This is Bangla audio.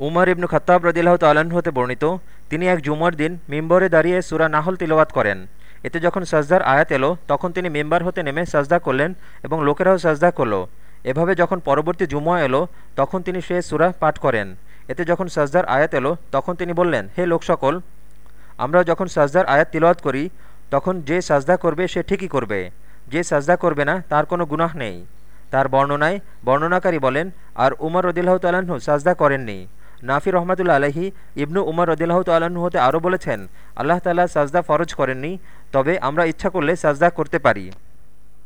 উমর ইবনু খত্তাব রদিল্লাহ তাল্লাহ্ন হতে বর্ণিত, তিনি এক জুমার দিন মিম্বরে দাঁড়িয়ে সুরা নাহল তিলওয়াত করেন। এতে যখন সাজদার আয়াত এলো, তখন তিনি মেম্বার হতে নেমে সাজদা করলেন এবং লোকেরাও সাজদা করল। এভাবে যখন পরবর্তী জুমা এলো, তখন তিনি সে সুরা পাঠ করেন। এতে যখন সাজদার আয়াত এলো, তখন তিনি বললেন, হে লোক সকল, আমরা যখন সাজদার আয়াত তিলওয়াত করি, তখন যে সাজদা করবে সে ঠিকই করবে। যে সাজদা করবে না, তার কোনো গুনাহ নেই। তার বর্ণনায় বর্ণনাকারী বলেন, আর উমর রদিল্লাহ তাল্লাহ্ন সাজদা করেননি। নাফি রহমতুল্লা আলহি ইবনু উমর রদিল্লাহ তাল্লাহ্ন হতে আরও বলেছেন, আল্লাহ তালা সাজদা ফরজ করেননি, তবে আমরা ইচ্ছা করলে সাজদা করতে পারি।